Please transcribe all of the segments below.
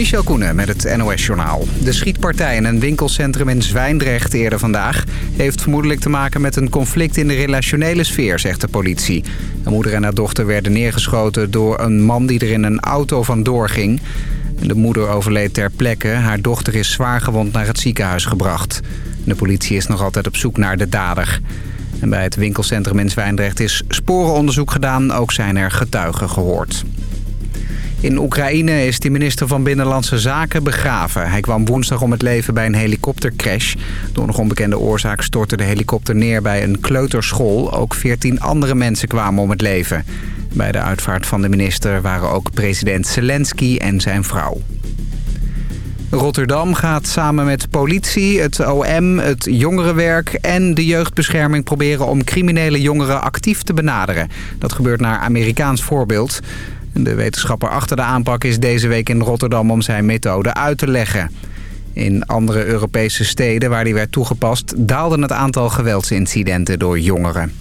Michel Koenen met het NOS-journaal. De schietpartij in een winkelcentrum in Zwijndrecht eerder vandaag... heeft vermoedelijk te maken met een conflict in de relationele sfeer, zegt de politie. De moeder en haar dochter werden neergeschoten door een man die er in een auto vandoor ging. De moeder overleed ter plekke. Haar dochter is zwaargewond naar het ziekenhuis gebracht. De politie is nog altijd op zoek naar de dader. En bij het winkelcentrum in Zwijndrecht is sporenonderzoek gedaan. Ook zijn er getuigen gehoord. In Oekraïne is de minister van Binnenlandse Zaken begraven. Hij kwam woensdag om het leven bij een helikoptercrash. Door nog onbekende oorzaak stortte de helikopter neer bij een kleuterschool. Ook 14 andere mensen kwamen om het leven. Bij de uitvaart van de minister waren ook president Zelensky en zijn vrouw. Rotterdam gaat samen met politie, het OM, het jongerenwerk en de jeugdbescherming proberen om criminele jongeren actief te benaderen. Dat gebeurt naar Amerikaans voorbeeld. De wetenschapper achter de aanpak is deze week in Rotterdam om zijn methode uit te leggen. In andere Europese steden waar die werd toegepast daalde het aantal geweldsincidenten door jongeren.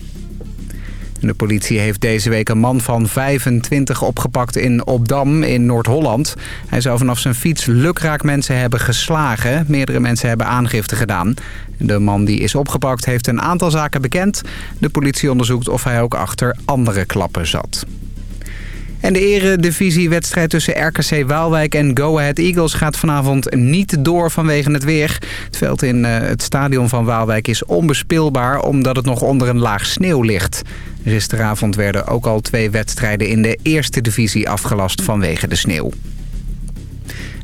De politie heeft deze week een man van 25 opgepakt in Opdam in Noord-Holland. Hij zou vanaf zijn fiets lukraak mensen hebben geslagen. Meerdere mensen hebben aangifte gedaan. De man die is opgepakt heeft een aantal zaken bekend. De politie onderzoekt of hij ook achter andere klappen zat. En de eredivisiewedstrijd tussen RKC Waalwijk en Go Ahead Eagles gaat vanavond niet door vanwege het weer. Het veld in eh, het stadion van Waalwijk is onbespeelbaar omdat het nog onder een laag sneeuw ligt. Gisteravond werden ook al twee wedstrijden in de eerste divisie afgelast vanwege de sneeuw.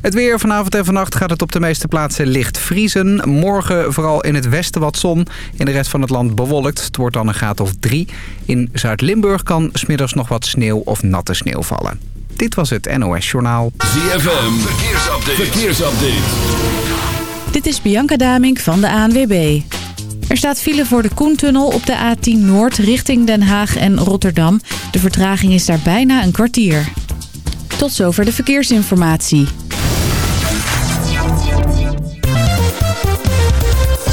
Het weer vanavond en vannacht gaat het op de meeste plaatsen licht vriezen. Morgen vooral in het westen wat zon. In de rest van het land bewolkt. Het wordt dan een graad of drie. In Zuid-Limburg kan smiddags nog wat sneeuw of natte sneeuw vallen. Dit was het NOS Journaal. ZFM, verkeersupdate. verkeersupdate. Dit is Bianca Damink van de ANWB. Er staat file voor de Koentunnel op de A10 Noord richting Den Haag en Rotterdam. De vertraging is daar bijna een kwartier. Tot zover de verkeersinformatie.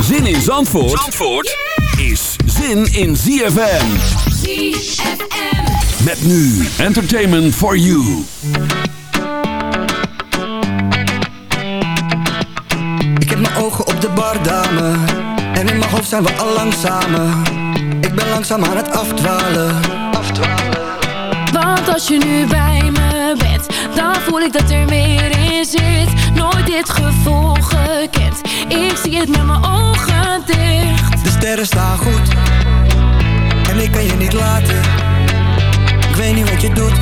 Zin in Zandvoort, Zandvoort is zin in ZFM. ZFM. Met nu Entertainment for You. Ik heb mijn ogen op de bar, dame. En in mijn hoofd zijn we al lang samen. Ik ben langzaam aan het afdwalen. Afdwalen. Want als je nu bij me bent, dan voel ik dat er meer in zit. Nooit dit gevoel gekend. Ik zie het met mijn ogen dicht. De sterren staan goed. En ik kan je niet laten. Ik weet niet wat je doet.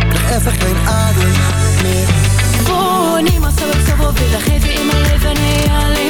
Ik krijg even geen adem meer. Voor niemand zou ik zoveel willen geven in mijn leven. Nee, alleen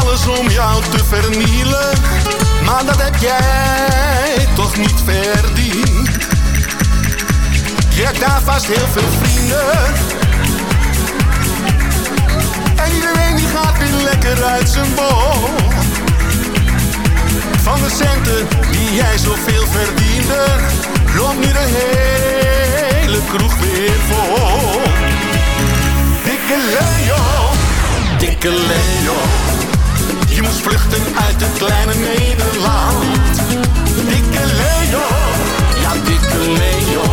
alles om jou te vernielen. Maar dat heb jij toch niet verdiend. Je hebt daar vast heel veel vrienden. En iedereen die gaat weer lekker uit zijn bol. Van de centen die jij zoveel verdiende, loopt nu de hele kroeg weer vol. Dikke Leo, dikke Leo, je moest vluchten uit het kleine Nederland. Dikke Leo, ja dikke Leo,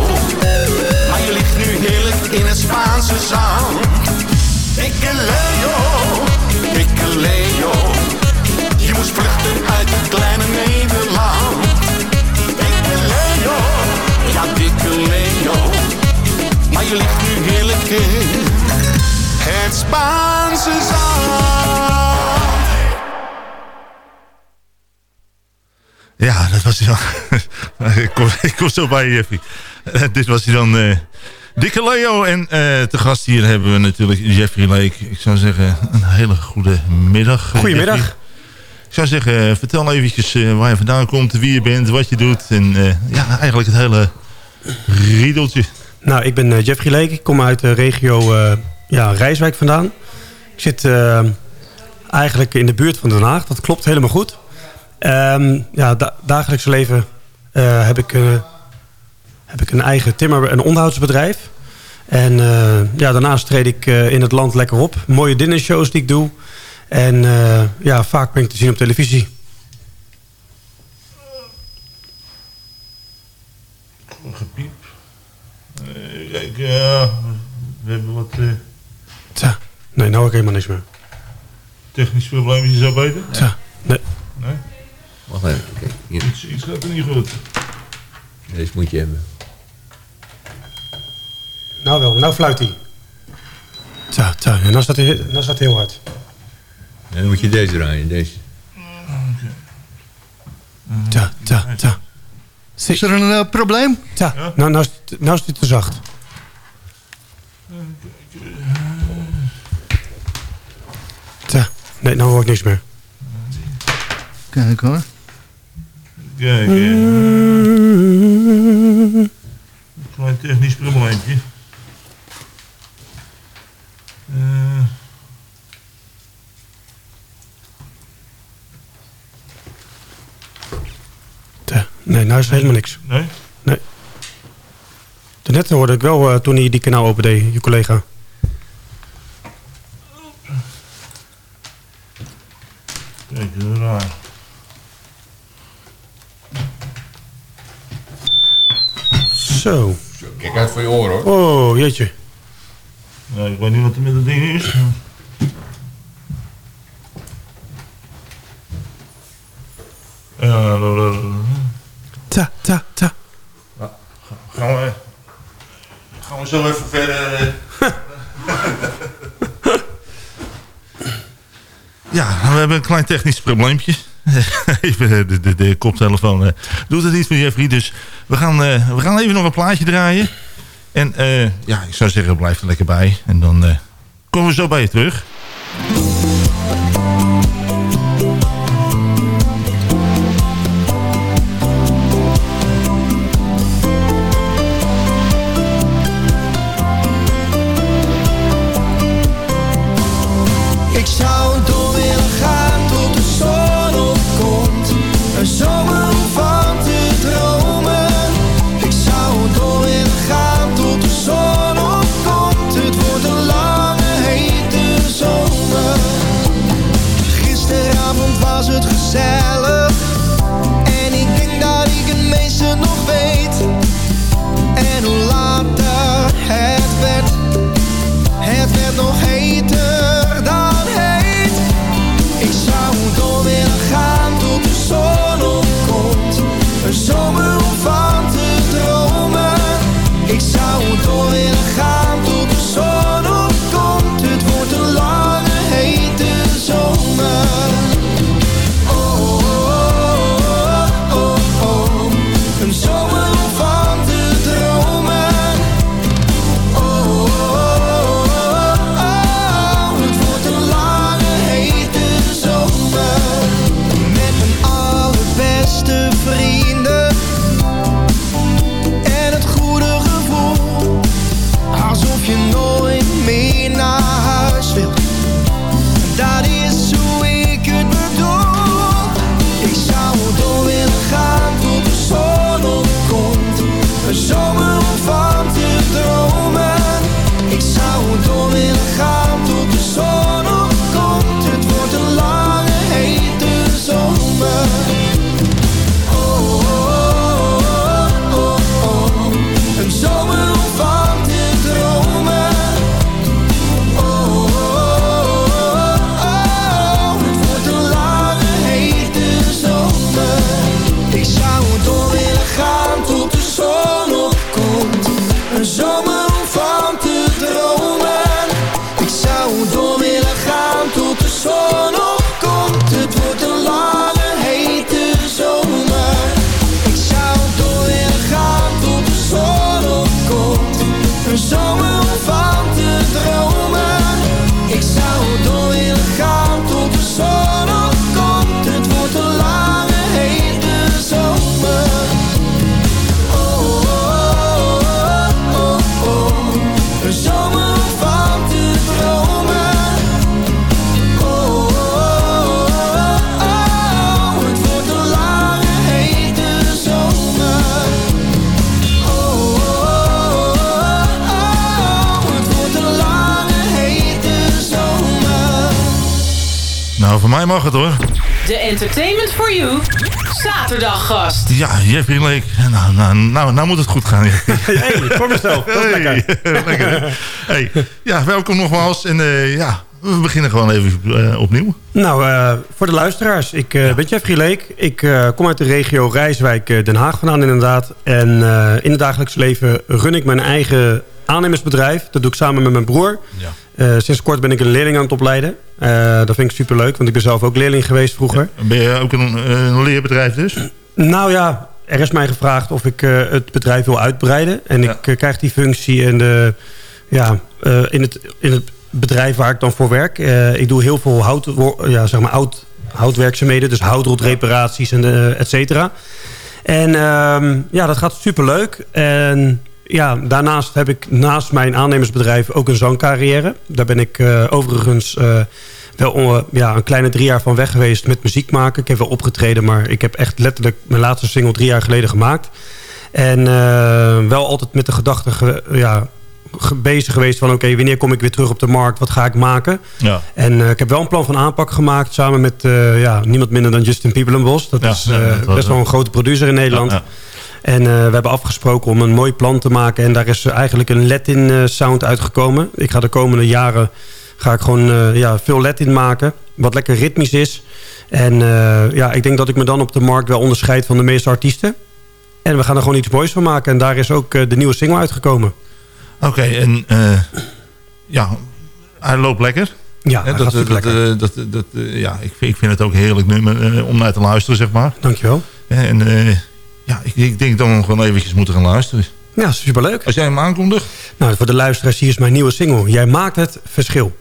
maar je ligt nu heerlijk in het Spaanse zand. Dikke Leo, dikke Leo. Je moest vluchten uit het kleine Nederland. Dikke Leo, ja dikke Leo. Maar je ligt nu heerlijk in het Spaanse zand. Ja, dat was hij dan. ik, kom, ik kom zo bij je, Jeffy. Eh, dit was hij dan. eh, Dikke Leo. En eh, te gast hier hebben we natuurlijk Jeffrey Leek. Ik zou zeggen, een hele goede middag. Goedemiddag. Jeffrey. Ik zou zeggen, vertel eventjes waar je vandaan komt, wie je bent, wat je doet. En ja, eigenlijk het hele riedeltje. Nou, ik ben Jeffrey Leek. Ik kom uit de regio ja, Rijswijk vandaan. Ik zit eigenlijk in de buurt van Den Haag. Dat klopt helemaal goed. Ehm ja, da dagelijks leven eh, heb, ik, eh, heb ik een eigen timmer- en onderhoudsbedrijf. En eh, ja, daarnaast treed ik in het land lekker op. Mooie dinnershows die ik doe. En ja, vaak ben ik te zien op televisie. Gepiep. Kijk, ja, we hebben wat Tja, nee, nou heb ik helemaal niks meer. technische probleempjes zo beter. Tja, nee. Nee? Wacht even. Kijk, hier. Iets, iets gaat er niet goed. Deze moet je hebben. Nou wel, nou fluit hij. Tja, tja, en dan staat hij, dan staat hij heel hard. En dan moet je deze draaien. Deze. Tja, tja, tja. Is er een eh, probleem? Tja, nou, nou, is het- nou is hij te zacht. Tja, nee, nou hoor ik niks meer. Kijk hoor. Kijk, eh, klein technisch probleempje. Tja, nee, nou is er helemaal niks. nee? Nee. Daarnet hoorde ik wel eh, toen hij die kanaal opende, je collega. Kijk, raar. Zo. Kijk uit voor je oren hoor. Ja, ik weet niet wat er met dat ding is. Ja, Ta, ta, ta. gaan we, gaan we zo even verder. eh. ja, we hebben een klein technisch probleempje. even de, de, de koptelefoon eh, doet het niet voor Jeffrey. Dus we gaan, eh, we gaan even nog een plaatje draaien. En eh, ja, ik zou zeggen, blijf er lekker bij. En dan eh, komen we zo bij je terug. Mag het hoor. De Entertainment for You zaterdaggast. Ja, Jeffrey Leek. Nou, nou, nou, nou moet het goed gaan. hey, voor mezelf. Dat is Hey, lekker. Hey, ja, welkom nogmaals. En eh, ja, we beginnen gewoon even eh, opnieuw. Nou, eh, voor de luisteraars. Ik eh, ben Jeffrey Leek. Ik eh, kom uit de regio Rijswijk, eh, Den Haag vandaan inderdaad. En eh, in het dagelijks leven run ik mijn eigen aannemersbedrijf. Dat doe ik samen met mijn broer. Ja. Eh, sinds kort ben ik een leerling aan het opleiden. Eh, dat vind ik superleuk, want ik ben zelf ook leerling geweest vroeger. Ben je ook een, een leerbedrijf dus? Nou ja, er is mij gevraagd of ik eh, het bedrijf wil uitbreiden. En ik eh, krijg die functie in, de, ja, in, het, in het bedrijf waar ik dan voor werk. Ik doe heel veel hout, ja, zeg maar hout, houtwerkzaamheden. Dus houtrolreparaties en et cetera. En ehm, ja, dat gaat superleuk. En ja, daarnaast heb ik naast mijn aannemersbedrijf ook een zangcarrière. Daar ben ik eh, overigens eh, wel eh, ja, een kleine drie jaar van weg geweest met muziek maken. Ik heb wel opgetreden, maar ik heb echt letterlijk mijn laatste single drie jaar geleden gemaakt. En wel altijd met de gedachte ge- ja, ge- bezig geweest van... oké, wanneer kom ik weer terug op de markt? Wat ga ik maken? Ja. En ik heb wel een plan van aanpak gemaakt... samen met ja, niemand minder dan Justin Piebelenbos. Dat Ja, is dat best wel een grote producer in Nederland. Ja, En eh, we hebben afgesproken om een mooi plan te maken. En daar is eigenlijk een Latin eh, sound uitgekomen. Ik ga de komende jaren ga ik gewoon eh, ja, veel Latin maken. Wat lekker ritmisch is. En ja, ik denk dat ik me dan op de markt wel onderscheid van de meeste artiesten. En we gaan er gewoon iets moois van maken. En daar is ook de nieuwe single uitgekomen. Oké, en ja, hij loopt lekker. Ja, dat, dat, lekker. dat, dat, ja, ik, vind- ik vind het ook een heerlijk nummer om naar te luisteren, zeg maar. Dankjewel. En eh, ja, ik, ik denk dat we gewoon eventjes moeten gaan luisteren. Ja, superleuk. Als jij hem aankondigt. Nou, voor de luisteraars, hier is mijn nieuwe single. Jij maakt het verschil.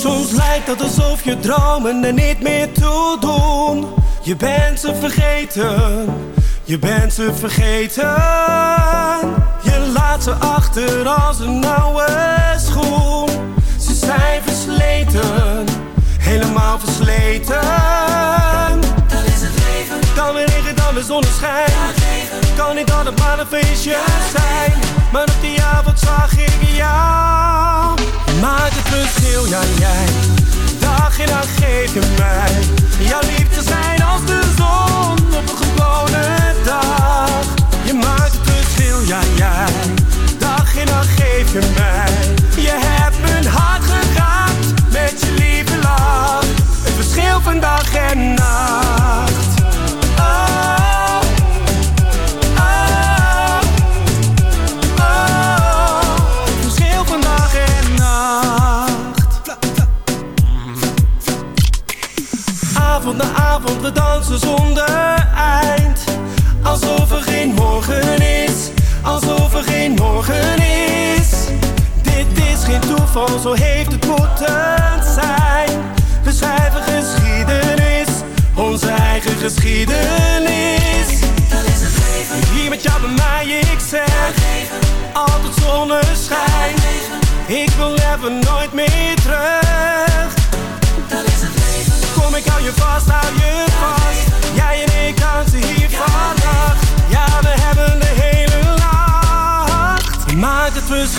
Soms lijkt het alsof je dromen er niet meer toe doen. Je bent ze vergeten, je bent ze vergeten. Je laat ze achter als een oude schoen. Ze zijn versleten, helemaal versleten. Dat is het leven. Dan weer regen, dan weer zonneschijn. Kan niet altijd maar een feestje zijn. Maar op die avond zag ik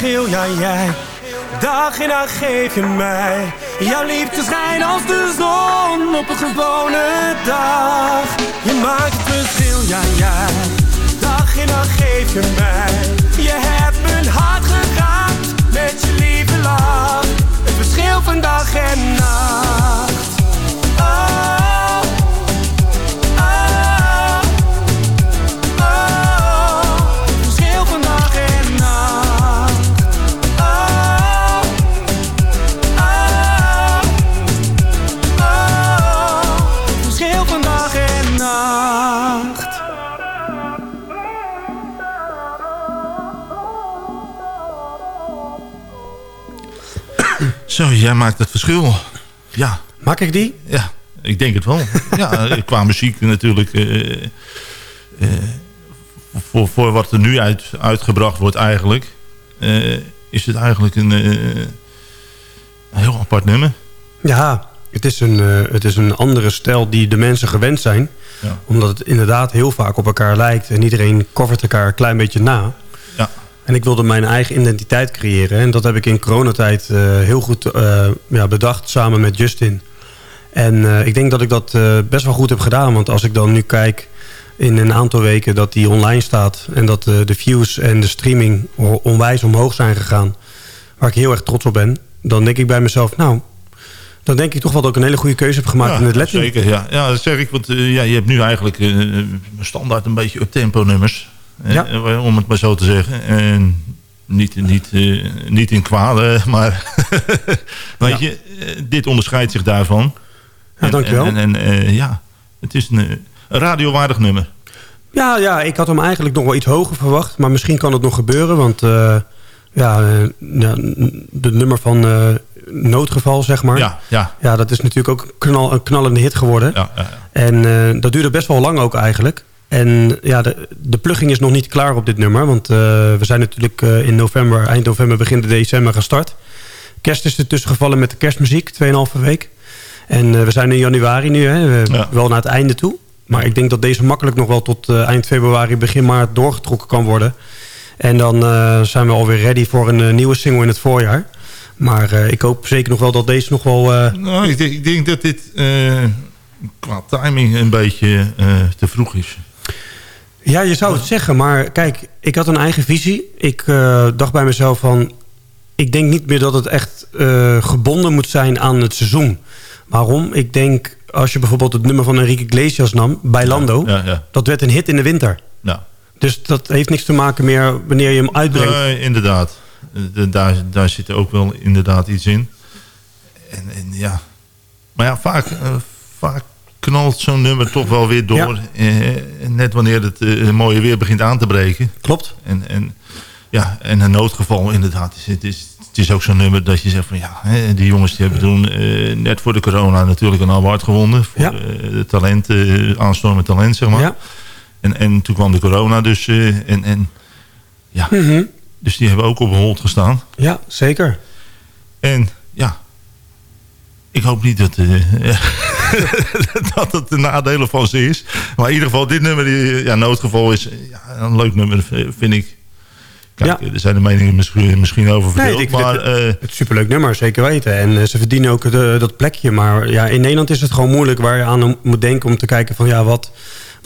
verschil, ja jij Dag in dag geef je mij Jouw liefde schijnt als de zon op een gewone dag. Je maakt het verschil, ja jij Dag in dag geef je mij. Je hebt mijn hart geraakt Met je lieve lach. Het verschil van dag en nacht nacht Zo, jij maakt het verschil. Ja. Maak ik die? Ja, ik denk het wel. ja, qua muziek natuurlijk. eh, eh, voor, voor wat er nu uit, uitgebracht wordt eigenlijk... eh, is het eigenlijk een, eh, een heel apart nummer. Ja, het is, een, eh, het is een andere stijl die de mensen gewend zijn. Ja. Omdat het inderdaad heel vaak op elkaar lijkt. En iedereen covert elkaar een klein beetje na. Ja. En ik wilde mijn eigen identiteit creëren. En dat heb ik in coronatijd eh, heel goed eh, ja, bedacht samen met Justin. En ik denk dat ik dat best wel goed heb gedaan. Want als ik dan nu kijk in een aantal weken dat die online staat... en dat de views en de streaming onwijs omhoog zijn gegaan... waar ik heel erg trots op ben... dan denk ik bij mezelf, nou... dan denk ik toch wel dat ik een hele goede keuze heb gemaakt ja, in het Latin. Zeker, ja. ja, dat zeg ik. Want eh, ja, je hebt nu eigenlijk eh, standaard een beetje up-tempo nummers. eh, Ja. eh, om het maar zo te zeggen. En niet, niet, eh, niet in kwade, maar weet je, eh, dit onderscheidt zich daarvan. Ja, dankjewel. En, en, eh, ja, het is een, eh, een radiowaardig nummer. Ja, ja, ik had hem eigenlijk nog wel iets hoger verwacht. Maar misschien kan het nog gebeuren. Want eh, ja, eh, ja, de nummer van eh, Noodgeval, zeg maar. Ja, ja. Ja, dat is natuurlijk ook een, knal, een knallende hit geworden. Ja, ja, ja. En eh, dat duurde best wel lang ook eigenlijk. En ja, de, de plugging is nog niet klaar op dit nummer. Want eh, we zijn natuurlijk eh, in november, eind november, begin december gestart. Kerst is er tussen gevallen met de kerstmuziek, 2,5 week. En we zijn in januari nu, hè, wel naar het einde toe. Maar ik denk dat deze makkelijk nog wel tot eind februari, begin maart doorgetrokken kan worden. En dan zijn we alweer ready voor een nieuwe single in het voorjaar. Maar eh, ik hoop zeker nog wel dat deze nog wel... eh, Nou, ik denk, ik denk dat dit eh, qua timing een beetje te vroeg is. Ja, je zou het zeggen, maar kijk, ik had een eigen visie. Ik dacht bij mezelf van... ik denk niet meer dat het echt gebonden moet zijn aan het seizoen. Waarom? Ik denk, als je bijvoorbeeld het nummer van Enrique Iglesias nam... Bailando, Ja, ja. dat werd een hit in de winter. Dus dat heeft niks te maken meer wanneer je hem uitbrengt. Nee, inderdaad. Eh, de- daar, daar zit ook wel inderdaad iets in. En, en ja. Maar ja, vaak, eh, vaak knalt zo'n nummer toch wel weer door. Eh, net wanneer het eh, mooie weer begint aan te breken. Klopt. En, en, ja, en een noodgeval inderdaad. Het, is, het is ook zo'n nummer dat je zegt van ja, hè, die jongens die hebben toen eh, net voor de corona natuurlijk een award gewonnen. Voor Ja. eh, talent, eh aanstormend talent zeg maar. Ja. En, en toen kwam de corona dus. eh, en, en, ja, Mhm. Dus die hebben ook op een hold gestaan. Ja, zeker. En ja, ik hoop niet dat, eh, dat het de nadelen van ze is. Maar in ieder geval, dit nummer, die, ja, noodgeval is ja, een leuk nummer, vind ik. Kijk, er zijn de meningen misschien, misschien over Nee, verdeeld. vind maar het, eh, het superleuk nummer, zeker weten. En eh, ze verdienen ook de- dat plekje. Maar ja, in Nederland is het gewoon moeilijk waar je aan moet denken... om te kijken van ja, wat,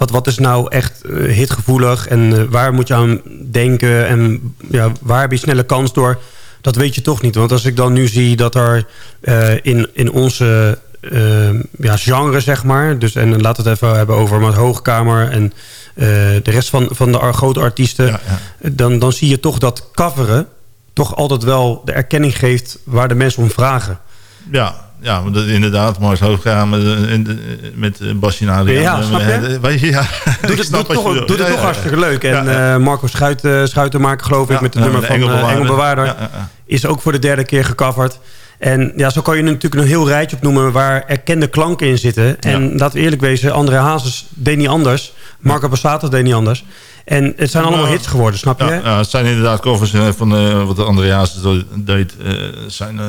wat, wat is nou echt eh, hitgevoelig... en eh, waar moet je aan denken en ja, waar heb je snelle kans door... dat weet je toch niet. Want als ik dan nu zie dat er eh, in, in onze ja, genre, zeg maar... Dus, en laten we het even hebben over met Hoogkamer... en de rest van, van de grote artiesten... Dan, dan zie je toch dat coveren toch altijd wel de erkenning geeft waar de mensen om vragen. ja, ja dat, inderdaad, Mars Hoogkamer eh, en de- met uh, Bassinari. Ja, snap je? Weet je, ja. Doet het, doet toch, doet het toch hartstikke leuk. En eh, Marco Schuit, eh, Schuitenmaker, geloof ik, met het ja, nummer met van eh, Engelbewaarder. Engelbewaarder... Is ook voor de derde keer gecoverd. En ja, zo kan je natuurlijk een heel rijtje opnoemen... waar erkende klanken in zitten. En laten we eerlijk wezen, André Hazes deed niet anders. Marco Bassato deed niet anders. En het zijn allemaal Ja. hits geworden, snap je? Ja, het zijn inderdaad covers eh, van eh, wat de Andreas deed. eh zijn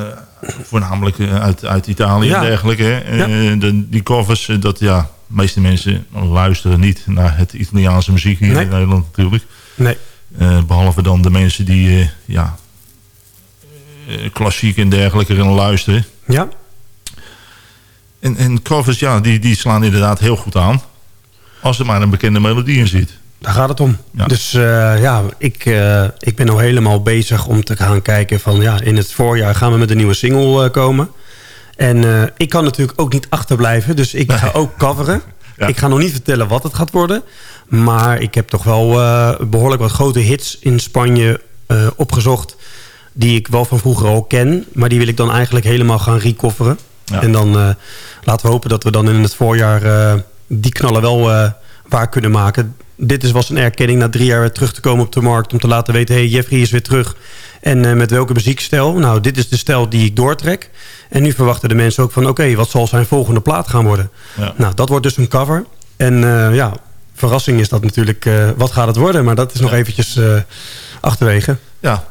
voornamelijk uit, uit Italië Ja. en dergelijke. hè. De, die covers, dat ja, de meeste mensen luisteren niet naar het Italiaanse muziek hier Nee. in Nederland natuurlijk. Nee. Eh, behalve dan de mensen die ja, klassiek en dergelijke gaan luisteren. Ja. En, en covers, ja, die, die slaan inderdaad heel goed aan. Als er maar een bekende melodie in zit. Daar gaat het om. Dus eh, ja, ik, eh, ik ben al helemaal bezig om te gaan kijken van... ja, in het voorjaar gaan we met een nieuwe single eh, komen. En ik kan natuurlijk ook niet achterblijven, dus ik ga ook coveren. Ik ga nog niet vertellen wat het gaat worden. Maar ik heb toch wel eh, behoorlijk wat grote hits in Spanje opgezocht... die ik wel van vroeger al ken. Maar die wil ik dan eigenlijk helemaal gaan recoveren. Ja. En dan laten we hopen dat we dan in het voorjaar... die knallen wel waar kunnen maken. Dit is was een erkenning na drie jaar weer terug te komen op de markt... om te laten weten, hey, Jeffrey is weer terug. En eh, met welke muziekstijl? Nou, dit is de stijl die ik doortrek. En nu verwachten de mensen ook van... oké, wat zal zijn volgende plaat gaan worden? Ja. Nou, dat wordt dus een cover. En eh, ja, verrassing is dat natuurlijk... eh, wat gaat het worden? Maar dat is nog eventjes achterwege. Ja,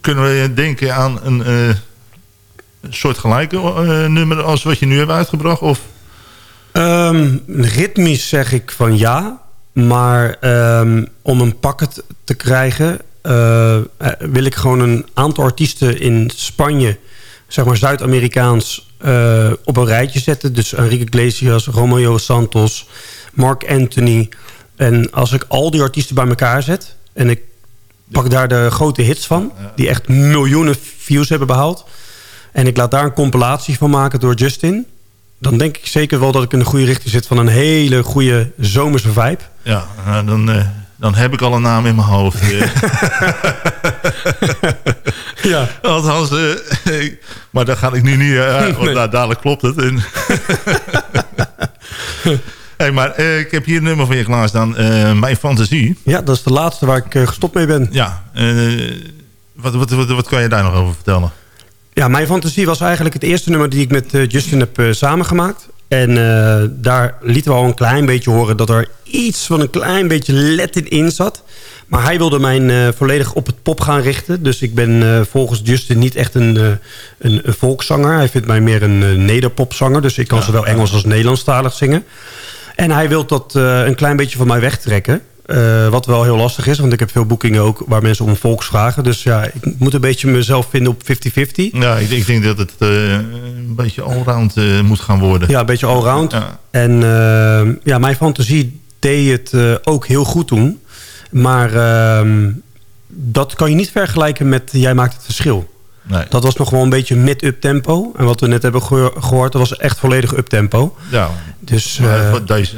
kunnen we denken aan een soort gelijke nummer als wat je nu hebt uitgebracht? Of? Ehm, ritmisch zeg ik van ja. Maar ehm, om een pakket te krijgen... eh, eh, wil ik gewoon een aantal artiesten in Spanje... zeg maar Zuid-Amerikaans eh, op een rijtje zetten. Dus Enrique Iglesias, Romeo Santos, Mark Anthony. En als ik al die artiesten bij elkaar zet... en ik pak daar de grote hits van... die echt miljoenen views hebben behaald... en ik laat daar een compilatie van maken door Justin... dan denk ik zeker wel dat ik in de goede richting zit... van een hele goede zomerse vibe. Ja, nou, dan, eh, dan heb ik al een naam in mijn hoofd. eh. ja. Althans, eh, maar daar ga ik nu niet... eh, want Nee. dadelijk klopt het. En hey, maar ik heb hier een nummer van je klaarstaan. Mijn Fantasie. Ja, dat is de laatste waar ik gestopt mee ben. Ja, wat, wat, wat, wat kan je daar nog over vertellen? Ja, mijn fantasie was eigenlijk het eerste nummer die ik met Justin heb samengemaakt. En eh, daar lieten we al een klein beetje horen dat er iets van een klein beetje Latin in zat. Maar hij wilde mij eh, volledig op het pop gaan richten. Dus ik ben eh, volgens Justin niet echt een, een, een volkszanger. Hij vindt mij meer een nederpopzanger. Dus ik kan zowel Engels als Nederlandstalig zingen. En hij wil dat een klein beetje van mij wegtrekken. Eh, wat wel heel lastig is, want ik heb veel boekingen ook waar mensen om volks vragen. Dus ja, ik moet een beetje mezelf vinden op 50-50. Ja, ik, ik denk dat het eh, een beetje allround eh, moet gaan worden. Ja, een beetje allround. Ja. En eh, ja, mijn fantasie deed het ook heel goed toen. Maar ehm, dat kan je niet vergelijken met Jij maakt het verschil. Nee. Dat was nog wel een beetje mid-up tempo. En wat we net hebben geho- gehoord, dat was echt volledig up tempo. Ja, Dus eh, deze,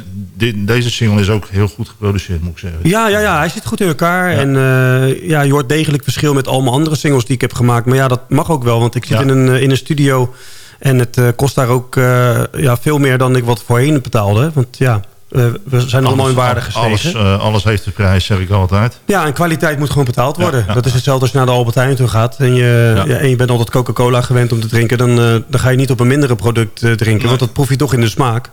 deze single is ook heel goed geproduceerd, moet ik zeggen. ja, ja, ja, hij zit goed in elkaar. En eh, ja, je hoort degelijk verschil met al mijn andere singles die ik heb gemaakt. Maar ja, dat mag ook wel, want ik zit Ja. in, een, eh, in een studio... en het kost daar ook ja, veel meer dan ik wat voorheen betaalde. Want ja, eh, we zijn allemaal in waarde gestegen. Alles, eh, alles heeft de prijs, zeg ik altijd. Ja, en kwaliteit moet gewoon betaald worden. Ja, ja. Dat is hetzelfde als je naar de Albert Heijn toe gaat... en je, Ja. en je bent altijd Coca-Cola gewend om te drinken... Dan, eh, dan ga je niet op een mindere product drinken... Nee. want dat proef je toch in de smaak.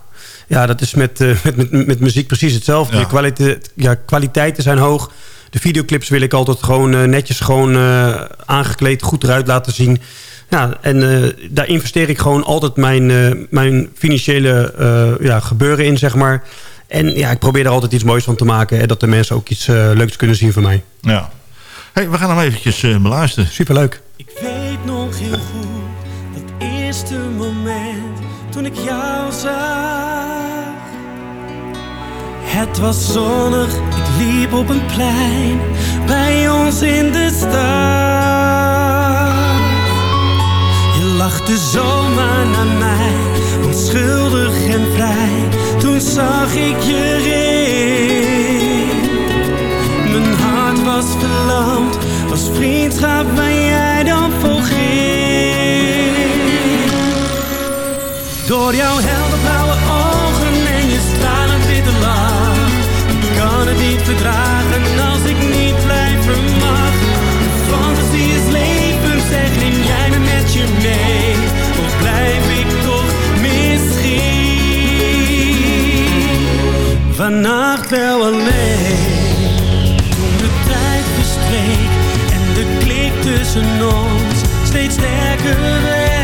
Ja, dat is met, met, met, met muziek precies hetzelfde. Kwalite- ja, kwaliteiten zijn hoog. De videoclips wil ik altijd gewoon netjes gewoon, aangekleed... goed eruit laten zien... Ja, en eh, daar investeer ik gewoon altijd mijn, eh, mijn financiële eh, ja, gebeuren in, zeg maar. En ja, ik probeer er altijd iets moois van te maken... en dat de mensen ook iets leuks kunnen zien van mij. Ja. Hey, we gaan hem eventjes beluisteren. Superleuk. Ik weet nog heel goed dat eerste moment toen ik jou zag. Het was zonnig, ik liep op een plein bij ons in de stad. Lachte zomaar naar mij, onschuldig en vrij. Toen zag ik je ring. Mijn hart was verlamd, was vriendschap waar jij dan voor. Door jouw helderblauwe ogen en je stralend witte lach. Kan het niet verdragen vannacht wel alleen. Toen de tijd verstreek en de klik tussen ons steeds sterker werd.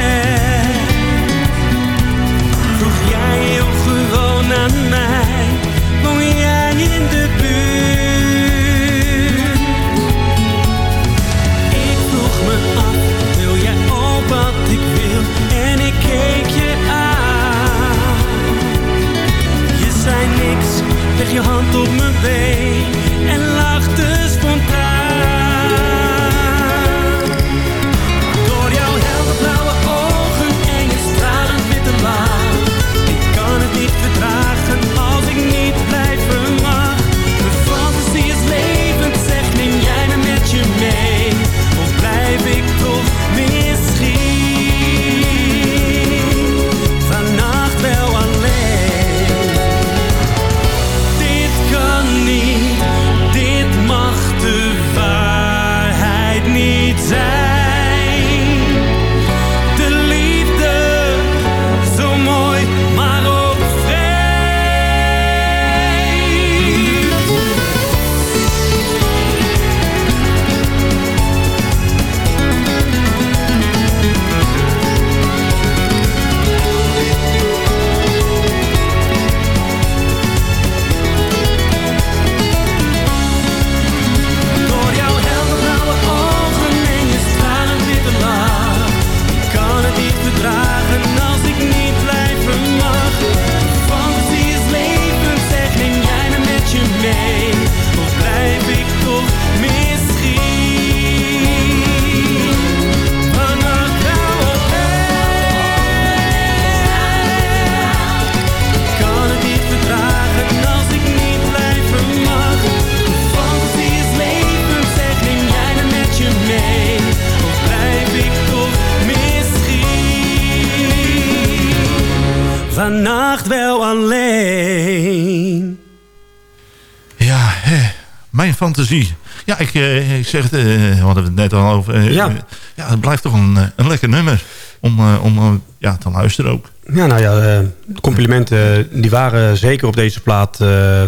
Mijn fantasie. Ja, ik, eh, ik zeg het, eh, we hadden het net al over. eh, Ja. ja, het blijft toch een, een lekker nummer. om, om ja, te luisteren ook. Ja, nou ja, complimenten die waren zeker op deze plaat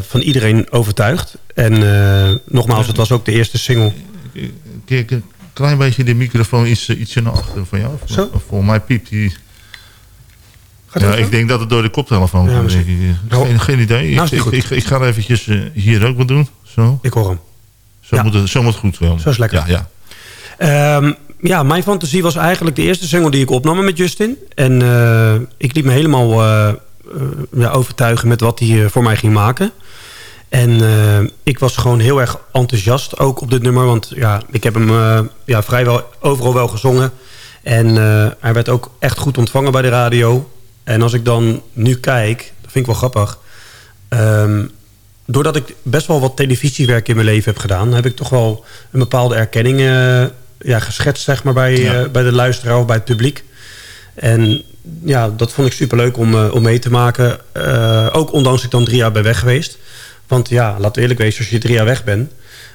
van iedereen overtuigd. En nogmaals, het was ook de eerste single. Kijk, een klein beetje de microfoon iets, ietsje naar achter van jou. Zo? Voor mij piept die... Gaat Ja, ik denk dat het door de koptelefoon Ja, komt. ik. Geen, geen idee. Nou ik, ik, ga eventjes eh, hier ook wat doen. Zo, Ik hoor hem. zo, Ja. moet, het, zo moet het goed wel. Zo is lekker. Ja, ja. Ehm, ja, mijn fantasie was eigenlijk de eerste single die ik opnam met Justin. En eh, ik liet me helemaal eh, ja, overtuigen met wat hij voor mij ging maken. En ik was gewoon heel erg enthousiast ook op dit nummer. Want ja, ik heb hem ja, vrijwel overal wel gezongen. En hij werd ook echt goed ontvangen bij de radio. En als ik dan nu kijk, dat vind ik wel grappig. Ehm, doordat ik best wel wat televisiewerk in mijn leven heb gedaan... heb ik toch wel een bepaalde erkenning eh, ja, geschetst zeg maar, bij, Ja. eh, bij de luisteraar of bij het publiek. En ja, dat vond ik superleuk om, eh, om mee te maken. Ook ondanks ik dan drie jaar ben weg geweest. Want ja, laten we eerlijk wezen, als je drie jaar weg bent...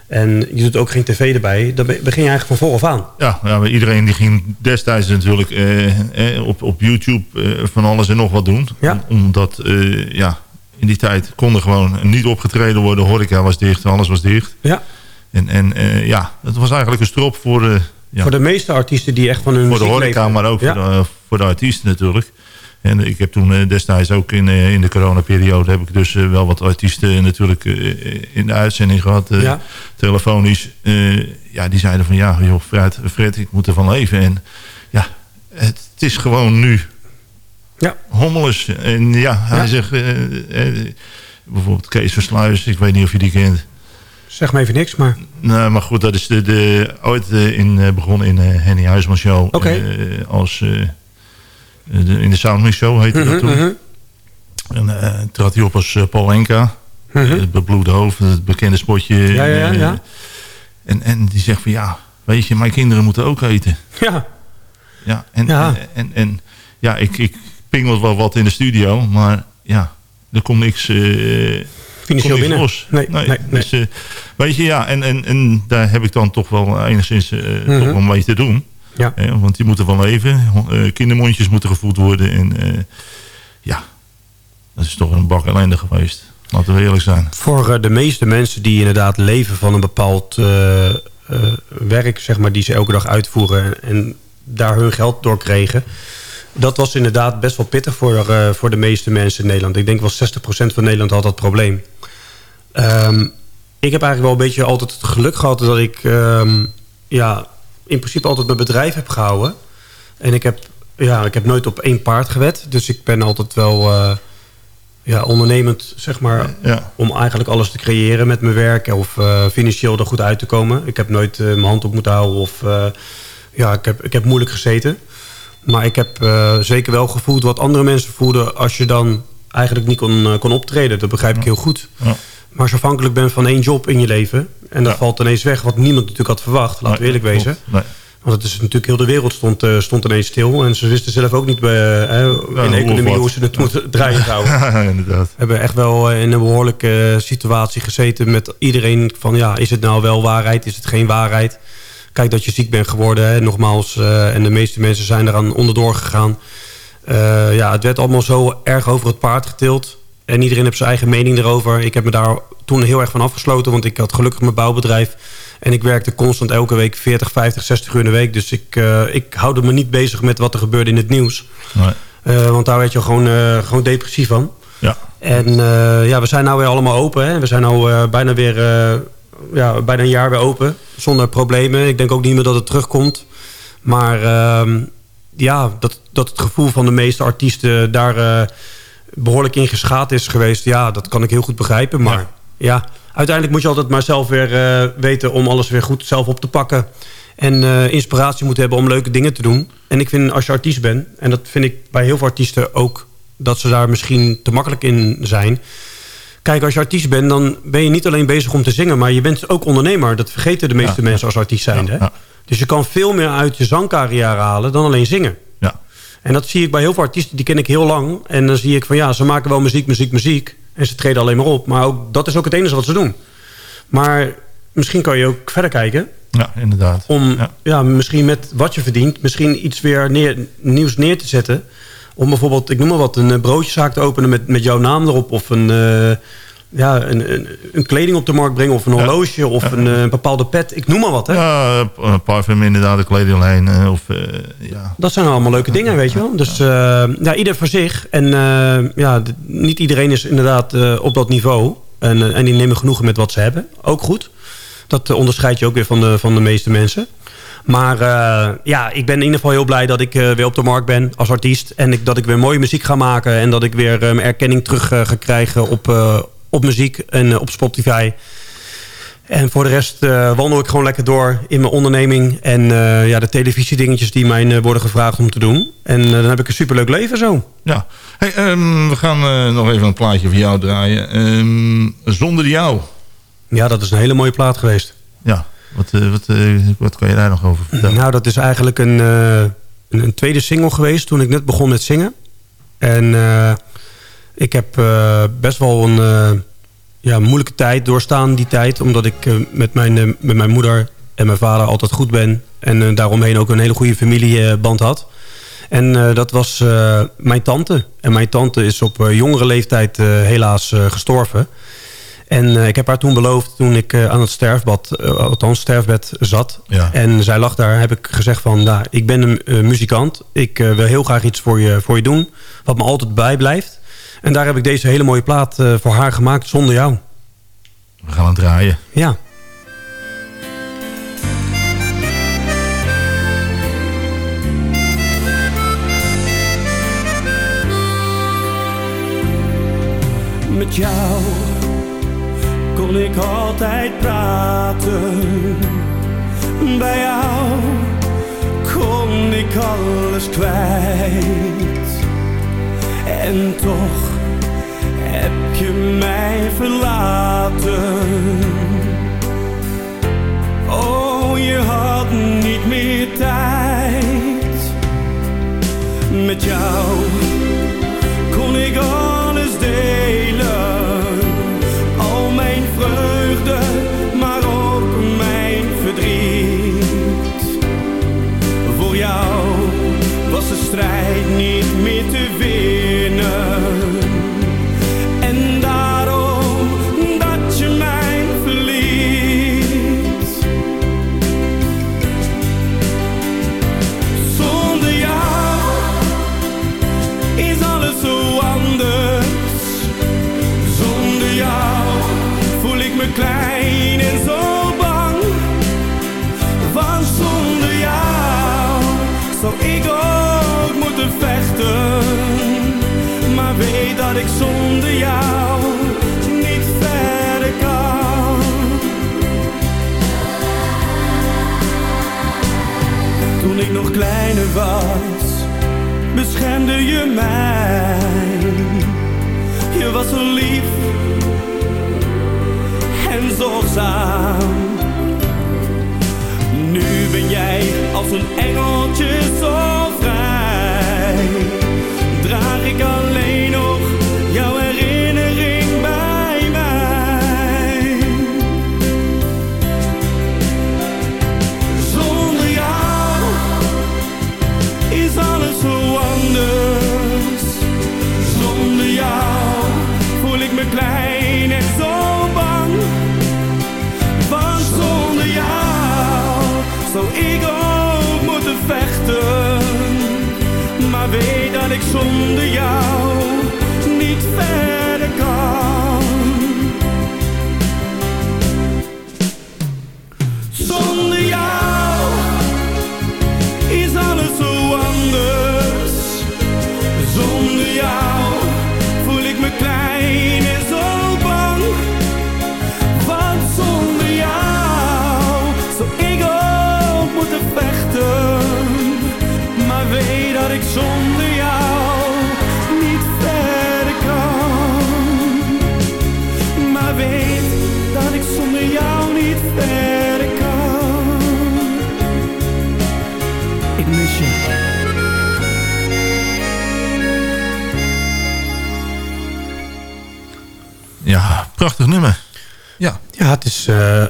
en je doet ook geen tv erbij... dan be- begin je eigenlijk van vooraf aan. Ja, ja, maar iedereen die ging destijds natuurlijk eh, eh, op, op YouTube eh, van alles en nog wat doen. Ja. Om- Omdat, eh, ja, in die tijd kon er gewoon niet opgetreden worden. Horeca was dicht, alles was dicht. Ja. En, en eh, ja, het was eigenlijk een strop voor, de ja, Voor de meeste artiesten die echt van hun voor de horeca, leven. maar ook Ja. voor, de, voor de artiesten natuurlijk. En ik heb toen eh, destijds ook in, eh, in de coronaperiode... heb ik dus eh, wel wat artiesten natuurlijk in de uitzending gehad. eh, Ja. Telefonisch. ja, die zeiden van ja, joh, Fred, Fred, ik moet ervan leven. En ja, het, het is gewoon nu Ja. hommeles. En ja, hij Ja. zegt... bijvoorbeeld Kees Versluis, ik weet niet of je die kent. Zeg me even niks, maar... Nou, maar goed, dat is de, de, ooit in, begonnen in Henny Huisman Show. Oké. Eh, als, in de Soundmix Show heette dat Mhm, toen. mhm. En eh, trad hij op als uh, Paul Enka. Mhm. Het bebloede hoofd, het bekende spotje. Ja, ja, ja, eh. En, en die zegt van ja, weet je, mijn kinderen moeten ook eten. Ja, Ja, en, Ja. En, en, en ja, ik, ik pingel wel wat in de studio, maar ja, er komt niks... eh, financieel komt niks binnen. Los. Nee, nee, nee. Dus, eh, weet je, ja, en, en, en daar heb ik dan toch wel enigszins eh, Mhm. toch wel mee te doen. Ja. Want die moeten van leven. Eh, kindermondjes moeten gevoed worden. En eh, ja, dat is toch een bak ellende geweest. Laten we eerlijk zijn. Voor eh, de meeste mensen die inderdaad leven van een bepaald werk... Zeg maar, die ze elke dag uitvoeren en daar hun geld door kregen... dat was inderdaad best wel pittig voor, voor de meeste mensen in Nederland. Ik denk wel 60% van Nederland had dat probleem. Ehm, ik heb eigenlijk wel een beetje altijd het geluk gehad... dat ik ehm, ja, in principe altijd mijn bedrijf heb gehouden. En ik heb, ja, ik heb nooit op één paard gewet. Dus ik ben altijd wel... eh, ja, ondernemend, zeg maar, Ja. om eigenlijk alles te creëren met mijn werk of eh, financieel er goed uit te komen. Ik heb nooit eh, mijn hand op moeten houden of ja, ik heb, ik heb moeilijk gezeten. Maar ik heb zeker wel gevoeld wat andere mensen voelden als je dan eigenlijk niet kon, kon optreden. Dat begrijp ik heel goed. Ja. Maar als je afhankelijk bent van één job in je leven en dat Ja. valt ineens weg, wat niemand natuurlijk had verwacht, laten we eerlijk wezen. Nee. Want het is natuurlijk heel de wereld stond, eh, stond ineens stil. En ze wisten zelf ook niet bij, eh, in hoe de economie hoe ze het moeten draaien houden. Ja, inderdaad. We hebben echt wel eh, in een behoorlijke eh, situatie gezeten met iedereen van ja, is het nou wel waarheid, is het geen waarheid? Kijk dat je ziek bent geworden, hè, nogmaals, eh, en de meeste mensen zijn eraan onderdoor gegaan. Eh, ja, het werd allemaal zo erg over het paard getild. En iedereen heeft zijn eigen mening erover. Ik heb me daar toen heel erg van afgesloten, want ik had gelukkig mijn bouwbedrijf. En ik werkte constant elke week 40, 50, 60 uur in de week. Dus ik, eh, ik houde me niet bezig met wat er gebeurde in het nieuws. Nee. Eh, want daar werd je gewoon, eh, gewoon depressief van. Ja. En ja, we zijn nou weer allemaal open. Hè? We zijn nou bijna weer ja, bijna een jaar weer open. Zonder problemen. Ik denk ook niet meer dat het terugkomt. Maar ehm, ja, dat, dat het gevoel van de meeste artiesten daar behoorlijk in geschaad is geweest. Ja, dat kan ik heel goed begrijpen. Maar ja, uiteindelijk moet je altijd maar zelf weer eh, weten om alles weer goed zelf op te pakken. En eh, inspiratie moeten hebben om leuke dingen te doen. En ik vind als je artiest bent, en dat vind ik bij heel veel artiesten ook... dat ze daar misschien te makkelijk in zijn. Kijk, als je artiest bent, dan ben je niet alleen bezig om te zingen... maar je bent ook ondernemer. Dat vergeten de meeste Ja. mensen als artiest zijn. Ja, hè? ja. Dus je kan veel meer uit je zangcarrière halen dan alleen zingen. Ja. En dat zie ik bij heel veel artiesten, die ken ik heel lang. En dan zie ik van ja, ze maken wel muziek, muziek, muziek. En ze treden alleen maar op. Maar ook, dat is ook het enige wat ze doen. Maar misschien kan je ook verder kijken. Ja, inderdaad. Om ja. misschien met wat je verdient... misschien iets weer neer, nieuws neer te zetten. Om bijvoorbeeld, ik noem maar wat, een eh, broodjeszaak te openen... met, met jouw naam erop. Of een, eh, ja, een, een, een kleding op de markt brengen. Of een horloge. Of een, eh, bepaalde pet. Ik noem maar wat. Hè? Ja, een parfum inderdaad, een kledinglijn. eh, Of, eh, ja. Dat zijn allemaal leuke dingen, weet je wel. Dus ja, ieder voor zich. En ja, niet iedereen is inderdaad op dat niveau. En, en die nemen genoegen met wat ze hebben. Ook goed. Dat onderscheidt je ook weer van de, van de meeste mensen. Maar ja, ik ben in ieder geval heel blij dat ik weer op de markt ben als artiest. En ik, dat ik weer mooie muziek ga maken. En dat ik weer erkenning terug eh, ga krijgen op, op muziek en eh, op Spotify. En voor de rest eh, wandel ik gewoon lekker door in mijn onderneming. En eh, ja, de televisiedingetjes die mij worden gevraagd om te doen. En dan heb ik een superleuk leven zo. Ja. Hey, ehm, we gaan nog even een plaatje voor jou draaien. Ehm, zonder jou. Ja, dat is een hele mooie plaat geweest. Ja. Wat, wat, wat kan je daar nog over vertellen? Nou, dat is eigenlijk een, een, een tweede single geweest toen ik net begon met zingen. En ik heb eh, best wel een eh, ja, moeilijke tijd doorstaan, die tijd. Omdat ik eh, met, mijn, met mijn moeder en mijn vader altijd goed ben. En daaromheen ook een hele goede familieband had. En dat was mijn tante. En mijn tante is op jongere leeftijd helaas gestorven. En ik heb haar toen beloofd, toen ik aan het sterfbad, althans sterfbed zat. Ja. En zij lag daar, heb ik gezegd van, nou, ik ben een muzikant. Ik wil heel graag iets voor je, voor je doen, wat me altijd bijblijft. En daar heb ik deze hele mooie plaat eh, voor haar gemaakt, zonder jou. We gaan het draaien. Ja. Met jou kon ik altijd praten. Bij jou kon ik alles kwijt. En toch heb je mij verlaten. Oh, je had niet meer tijd. Met jou kon ik alles delen.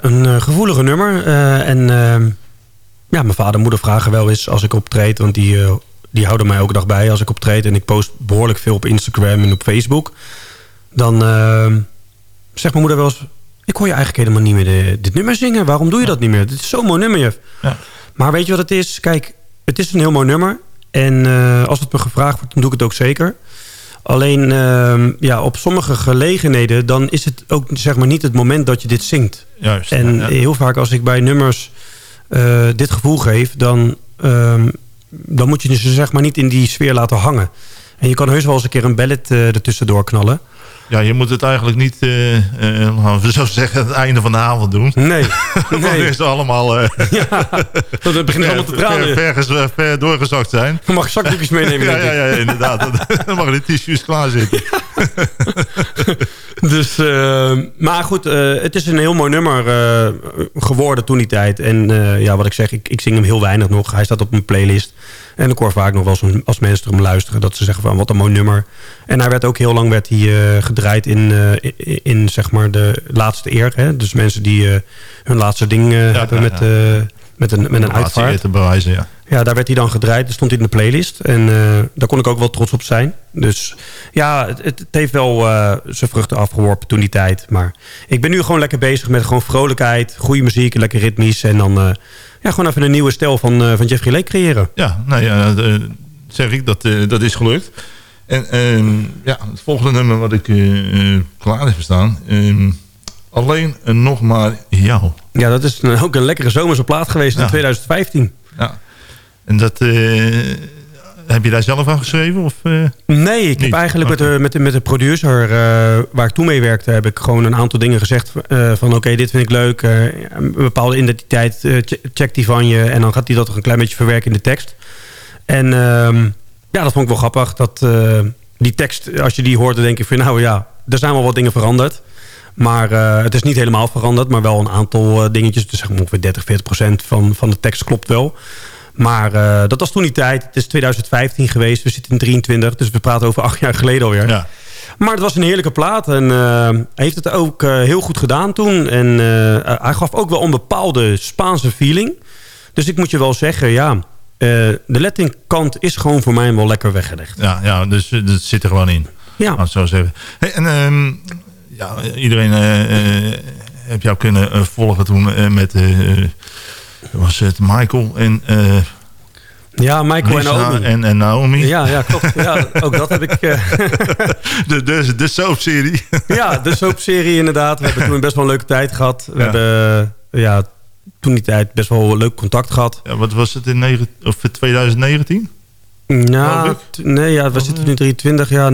Een eh, gevoelige nummer. eh, en ehm, ja, mijn vader en moeder vragen wel eens als ik optreed. Want die, eh, die houden mij elke dag bij als ik optreed. En ik post behoorlijk veel op Instagram en op Facebook. Dan ehm, zegt mijn moeder wel eens... Ik hoor je eigenlijk helemaal niet meer de- dit nummer zingen. Waarom doe je dat niet meer? Dit is zo'n mooi nummer, juf. Ja. Maar weet je wat het is? Kijk, het is een heel mooi nummer. En eh, als het me gevraagd wordt, dan doe ik het ook zeker. Alleen ehm, ja, op sommige gelegenheden... dan is het ook zeg maar, niet het moment dat je dit zingt. Juist. En ja. heel vaak als ik bij nummers eh, dit gevoel geef... Dan, ehm, dan moet je ze zeg maar niet in die sfeer laten hangen. En je kan heus wel eens een keer een ballet eh ertussendoor knallen. Ja, je moet het eigenlijk niet, eh, eh, laten we zo zeggen, het einde van de avond doen. Nee. Want nee. is het allemaal... eh Dan begint het allemaal te tranen. ver, ver, ver doorgezakt zijn. Dan mag zakdoekjes meenemen, ja, ja, ja, inderdaad. Dan mag de tissues klaar zitten. Dus, maar goed, het is een heel mooi nummer geworden toen die tijd. En ja, wat ik zeg, ik, ik zing hem heel weinig nog. Hij staat op mijn playlist. En ik hoor vaak nog wel eens als mensen erom luisteren... dat ze zeggen van wat een mooi nummer. En hij werd ook heel lang werd hij, eh, gedraaid in, eh, in, in, zeg maar de laatste eer. Hè? Dus mensen die eh, hun laatste ding hebben ja, met, met een, met een uitvaart. te bewijzen, ja. Ja, daar werd hij dan gedraaid. Dat stond in de playlist. En eh, daar kon ik ook wel trots op zijn. Dus ja, het, het heeft wel eh, zijn vruchten afgeworpen toen die tijd. Maar ik ben nu gewoon lekker bezig met gewoon vrolijkheid, goede muziek, lekker ritmisch. En dan eh, ja, gewoon even een nieuwe stijl van, van Jeffrey Lake creëren. Ja, nou ja, zeg ik, dat, dat is gelukt. En ehm, ja, het volgende nummer wat ik klaar heb staan. ehm, alleen en nog maar jou. Ja, dat is een- ook een lekkere zomerse plaat geweest in Ja. 2015. Ja. En dat... eh, heb je daar zelf aan geschreven? Of, eh? Nee, ik heb eigenlijk met, de, met, de, met de producer eh, waar ik toen mee werkte... heb ik gewoon een aantal dingen gezegd van... oké, dit vind ik leuk, een bepaalde identiteit, che- check die van je... en dan gaat hij dat toch een klein beetje verwerken in de tekst. En ehm, ja, dat vond ik wel grappig. Dat, die tekst, als je die hoort, dan denk ik van... nou ja, er zijn wel wat dingen veranderd. Maar eh, het is niet helemaal veranderd, maar wel een aantal eh, dingetjes. Dus zeg maar ongeveer 30, 40 procent van, van de tekst klopt wel. Maar eh, dat was toen die tijd. Het is 2015 geweest. We zitten in 23. Dus we praten over acht jaar geleden alweer. Ja. Maar het was een heerlijke plaat. En hij heeft het ook heel goed gedaan toen. En hij gaf ook wel een bepaalde Spaanse feeling. Dus ik moet je wel zeggen, ja... de Latin kant is gewoon voor mij wel lekker weggelegd. Ja, ja dus dat zit er gewoon in. Ja. Het zo zeggen. Hey, en ehm, ja, iedereen eh, eh, heb jou kunnen eh, volgen toen met... was het Michael en... Ja, Michael en Naomi. En, en Naomi. Ja, ja, klopt. Ja, ook dat heb ik... de, de, de soapserie. Ja, de soapserie inderdaad. We hebben toen best wel een leuke tijd gehad. We Ja. hebben ja, toen die tijd best wel leuk contact gehad. Ja, wat was het in negen, of 2019? Nou, nee, ja, we zitten nu 23, ja,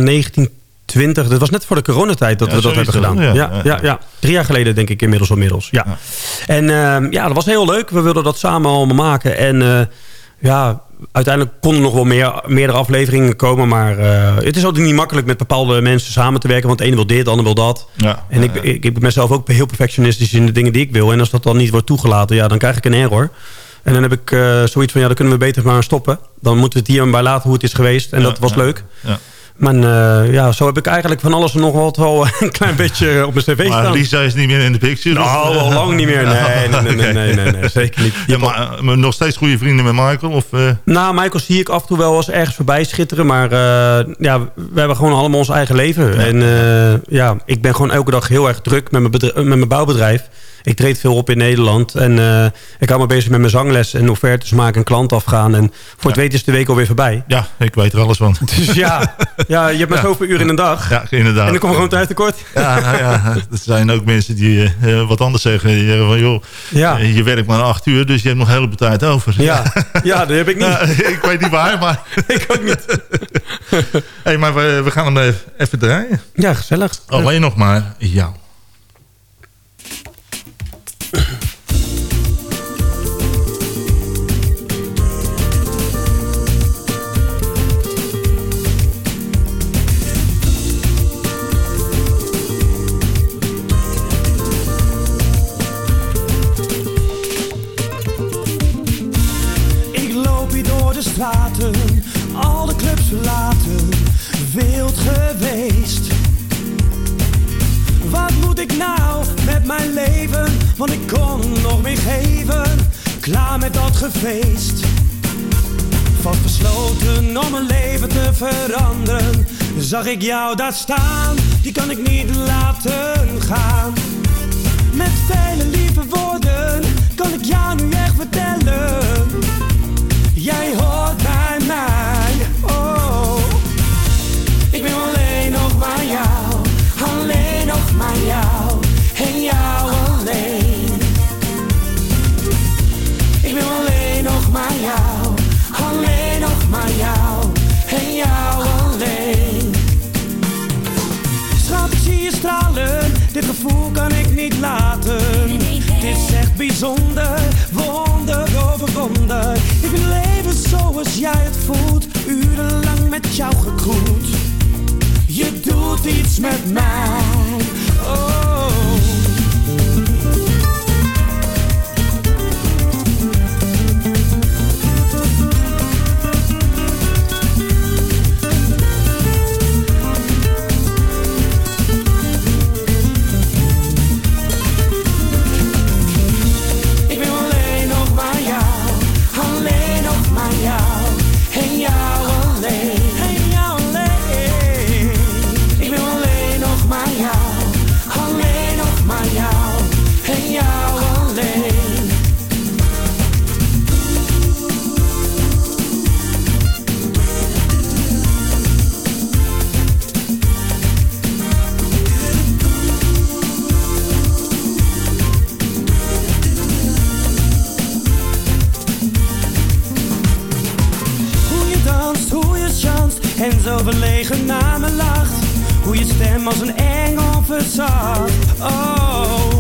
1920. Dat was net voor de coronatijd dat Ja, we dat hebben gedaan. ja. Ja, ja, ja, Drie jaar geleden denk ik inmiddels inmiddels. Ja. En ehm, ja, dat was heel leuk. We wilden dat samen allemaal maken. En eh, ja, uiteindelijk konden er nog wel meer, meerdere afleveringen komen. Maar eh, het is ook niet makkelijk met bepaalde mensen samen te werken. Want de ene wil dit, de ander wil dat. Ja, En ik, ik, ik ben mezelf ook heel perfectionistisch in de dingen die ik wil. En als dat dan niet wordt toegelaten, ja, dan krijg ik een error. En dan heb ik eh, zoiets van, ja, dan kunnen we beter maar stoppen. Dan moeten we het hier bij laten hoe het is geweest. En dat was leuk. ja. Maar eh, ja, zo heb ik eigenlijk van alles en nog wat wel een klein beetje op mijn cv Maar staan. Lisa is niet meer in de picture. Nou, al lang niet meer. Nee, nee, nee, nee, nee, nee, nee, zeker niet. Ja, maar, eh, maar nog steeds goede vrienden met Michael? Of, eh? Nou, Michael zie ik af en toe wel eens ergens voorbij schitteren. Maar eh, ja, we hebben gewoon allemaal ons eigen leven. En eh, ja, ik ben gewoon elke dag heel erg druk met mijn, met mijn bouwbedrijf. Ik treed veel op in Nederland. En eh, ik hou me bezig met mijn zangles en offertes maken en klant afgaan. En voor het weten is de week alweer voorbij. Ja, ik weet er alles van. Dus ja, ja je hebt maar Ja. zoveel uur in een dag. Ja, inderdaad. En dan kom je gewoon tijd tekort. Ja, nou ja, er zijn ook mensen die eh, eh, wat anders zeggen. Die zeggen van, joh, Ja. je werkt maar acht uur, dus je hebt nog een hele tijd over. Ja, ja dat heb ik niet. Ik weet niet waar, maar... ik ook niet. hey, maar we, we gaan hem even, even draaien. Ja, gezellig. Alleen nog maar jou. Moet ik nou met mijn leven, want ik kon nog meer geven. Klaar met dat gefeest. Vast besloten om mijn leven te veranderen. Zag ik jou daar staan, die kan ik niet laten gaan. Met vele lieve woorden kan ik jou nu echt vertellen. Bijzonder, wonder boven wonder. Ik wil leven zoals jij het voelt, urenlang met jou gekroet. Je doet iets met mij, oh. En zo verlegen naar me lacht. Hoe je stem als een engel verzacht. Oh,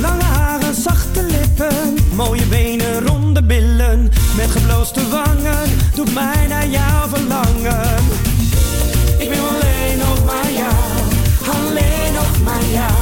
lange haren, zachte lippen, mooie benen, ronde billen. Met gebloosde wangen, doet mij naar jou verlangen. Ik wil alleen nog maar jou, alleen nog maar jou,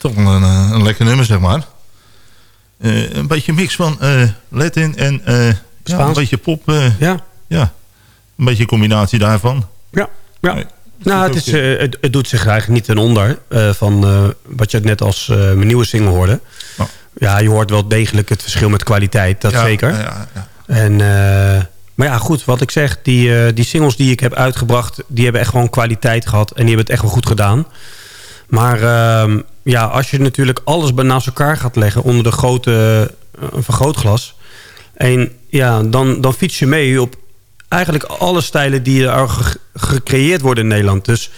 toch wel, een, eh, een lekker nummer, zeg maar. Eh, een beetje mix van eh, Latin en ja, een beetje pop. Ja. ja, een beetje een combinatie daarvan. Ja, ja. Nee, Nou, het, is, het, het doet zich eigenlijk niet ten onder van wat je net als mijn nieuwe single hoorde. Oh. Ja, je hoort wel degelijk het verschil met kwaliteit, dat Ja, zeker. ja, ja. En, maar ja, goed, wat ik zeg, die, die singles die ik heb uitgebracht... die hebben echt gewoon kwaliteit gehad en die hebben het echt wel goed gedaan. Maar ehm, ja, als je natuurlijk alles naast elkaar gaat leggen... onder de grote eh, vergrootglas... en ja, dan, dan fiets je mee op eigenlijk alle stijlen die er ge- gecreëerd worden in Nederland. Dus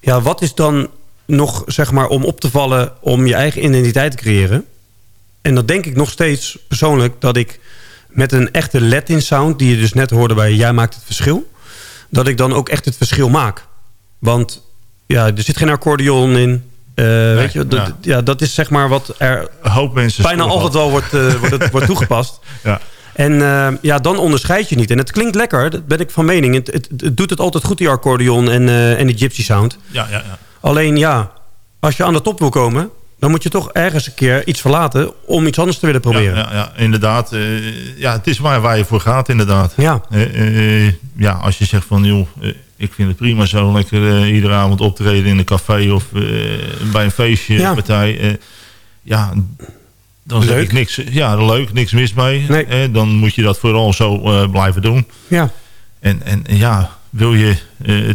ja, wat is dan nog, zeg maar, om op te vallen... om je eigen identiteit te creëren? En dan denk ik nog steeds persoonlijk dat ik met een echte Latin sound... die je dus net hoorde bij Jij maakt het verschil... dat ik dan ook echt het verschil maak. Want ja, er zit geen accordeon in. Eh, weet je, ja. ja. dat is zeg maar wat er hoop mensen... bijna altijd wel wordt, eh, wordt, wordt toegepast. Ja. En eh, ja, dan onderscheid je niet. En het klinkt lekker, dat ben ik van mening. Het, het, het doet het altijd goed, die accordeon en, en die gypsy sound. Ja, ja, ja. Alleen ja, als je aan de top wil komen... dan moet je toch ergens een keer iets verlaten... om iets anders te willen proberen. Ja, ja, ja, inderdaad. ja, het is waar, waar je voor gaat, inderdaad. Ja. Ja, als je zegt van, joh, ik vind het prima zo lekker eh, iedere avond optreden in een café of eh, bij een feestje, Ja. partij. eh, ja, dan zeg Leuk. ik niks. Ja, leuk, niks mis mee. Nee. Eh, dan moet je dat vooral zo blijven doen. Ja. En, en ja, wil je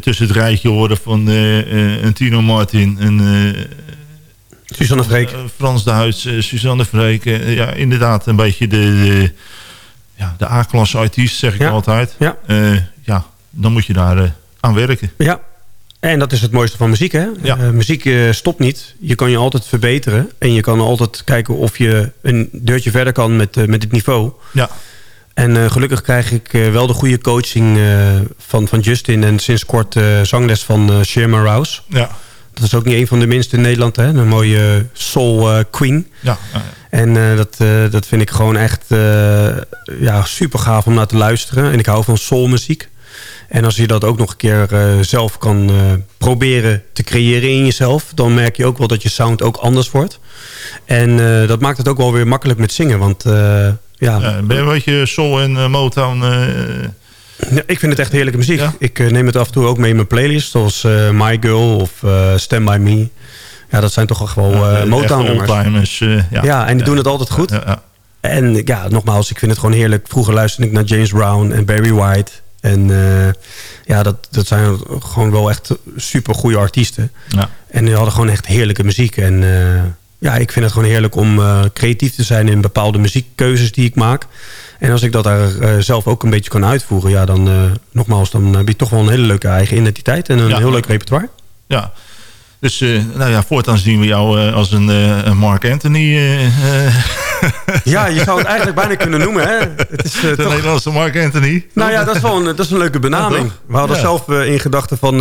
tussen het rijtje horen van een Tino Martin, een Suzanne Freek. Frans Duits, Suzanne Freek. ja, inderdaad, een beetje de, de, ja, de A-klasse artiest, zeg ik Ja. altijd. Ja. Ja, dan moet je daar aan werken. Ja, en dat is het mooiste van muziek, hè? Ja. Eh, muziek eh, stopt niet. Je kan je altijd verbeteren. En je kan altijd kijken of je een deurtje verder kan met, eh, met het niveau. Ja. En gelukkig krijg ik wel de goede coaching van, van Justin... en sinds kort zangles van Sherman Rouse. Ja. Dat is ook niet een van de minste in Nederland, hè? Een mooie soul queen. Ja. En dat, dat vind ik gewoon echt ja, super gaaf om naar te luisteren. En ik hou van soulmuziek. En als je dat ook nog een keer eh, zelf kan eh, proberen te creëren in jezelf... dan merk je ook wel dat je sound ook anders wordt. En eh, dat maakt het ook wel weer makkelijk met zingen. Want ja, Ja, ben je een beetje soul en Motown... ja, ik vind het echt heerlijke muziek. Ik neem het af en toe ook mee in mijn playlist. Zoals My Girl of Stand By Me. Ja, dat zijn toch wel echt Motown-nummers. ja. ja. en die doen het altijd goed. En ja, nogmaals, ik vind het gewoon heerlijk. Vroeger luisterde ik naar James Brown en Barry White. En eh, ja, dat, dat zijn gewoon wel echt super goede artiesten. Ja. En die hadden gewoon echt heerlijke muziek. En eh, ja, ik vind het gewoon heerlijk om eh, creatief te zijn in bepaalde muziekkeuzes die ik maak. En als ik dat daar zelf ook een beetje kan uitvoeren, ja, dan nogmaals, dan heb je toch wel een hele leuke eigen identiteit en een Ja. heel leuk repertoire. Ja. Dus eh, nou ja, voortaan zien we jou eh, als een, eh, een Mark Anthony. Ja, je zou het eigenlijk bijna kunnen noemen. Hè? Het is, de toch- Nederlandse Mark Anthony. Nou ja, dat is wel een, dat is een leuke benaming. Ja? We hadden Ja. zelf in gedachten van...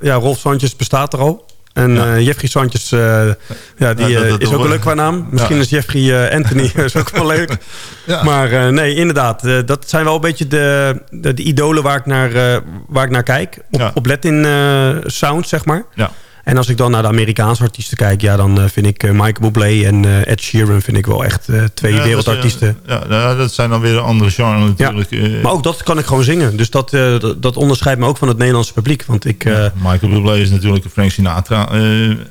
ja, Rolf Sanchez bestaat er al. En Ja. Jeffrey eh, ja, die Ja, dat- dat- is ook een leuk qua naam. Misschien Ja. is Jeffrey Anthony is ook wel leuk. Maar nee, inderdaad. dat zijn wel een beetje de, de, de idolen waar ik naar, waar ik naar kijk. Op, op Latin sound, zeg maar. Ja. En als ik dan naar de Amerikaanse artiesten kijk... ja, dan eh, vind ik eh, Michael Bublé en eh, Ed Sheeran... vind ik wel echt twee Ja, dat wereldartiesten. eh, Ja, nou, dat zijn dan weer een andere genre natuurlijk. Maar ook dat kan ik gewoon zingen. Dus dat, dat, dat onderscheidt me ook van het Nederlandse publiek. Want ik... eh, Michael Bublé is natuurlijk een Frank Sinatra.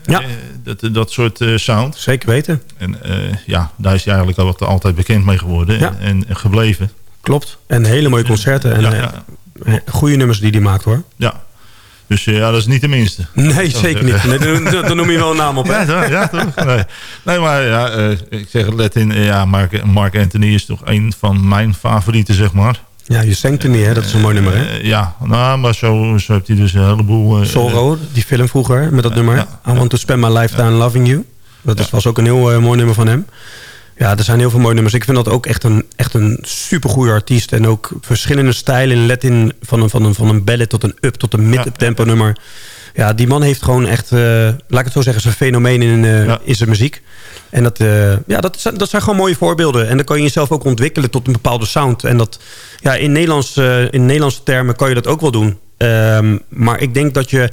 Ja. dat, dat soort sound. Zeker weten. En ja, daar is hij eigenlijk al- altijd bekend mee geworden. Ja. En, en gebleven. Klopt. En hele mooie concerten. En Ja, ja. goede nummers die hij maakt hoor. Ja. Dus eh, ja, dat is niet de minste. Nee, zeker niet. Nee, dan, noem je wel een naam op. Hè? Ja, toch? ja toch? Nee. nee, maar ja, eh, ik zeg het let in. ja, Mark, Mark Anthony is toch een van mijn favorieten, zeg maar. Ja, je Sanctony, hè? dat is een mooi nummer. Hè? Eh, ja, nou, maar zo, zo heeft hij dus een heleboel... eh, Zorro, die film vroeger met dat nummer. I want to spend my lifetime loving you. Dat is, was ook een heel mooi nummer van hem. Ja, er zijn heel veel mooie nummers. Ik vind dat ook echt een, echt een supergoeie artiest. En ook verschillende stijlen. Let in van een, van een, van een ballad tot een up tot een mid-up tempo nummer. Ja, die man heeft gewoon echt, eh, laat ik het zo zeggen, zijn fenomeen in, eh, Ja. in zijn muziek. En dat, eh, ja, dat, zijn, dat zijn gewoon mooie voorbeelden. En dan kan je jezelf ook ontwikkelen tot een bepaalde sound. En dat, ja, in, Nederlands, in Nederlandse termen kan je dat ook wel doen. Ehm, maar ik denk dat je